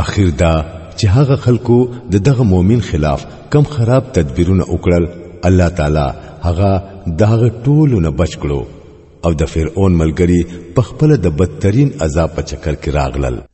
اخر دا چې هغه خلکو د دغه مؤمن خلاف کم خراب تدبیرونه وکړل الله تعالی هغه دغه ټولونه بچ کړو او د فرعون ملګری په خپل د بدترین عذاب په چکر کې راغلل